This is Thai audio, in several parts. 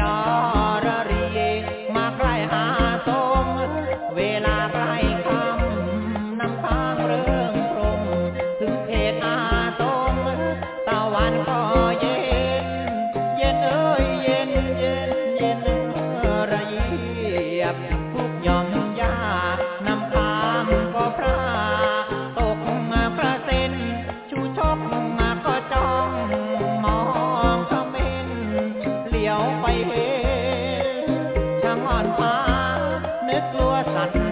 จอระรี มาใกล้หาสม เวลาใกล้คำนำทางเรื่องพรม ถึงเขศอาสม ตะวันก็เย็น เย็นเอ้ยเย็นียวไปเวช่างอ่อนพานึกกลัวสั่น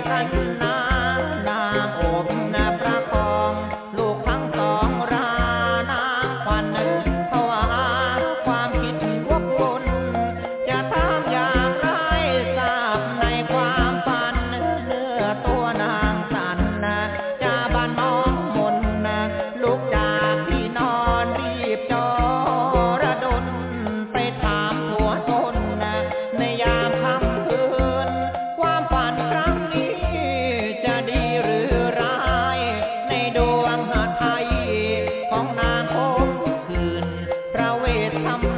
American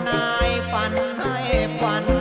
นายฝันให้ฝัน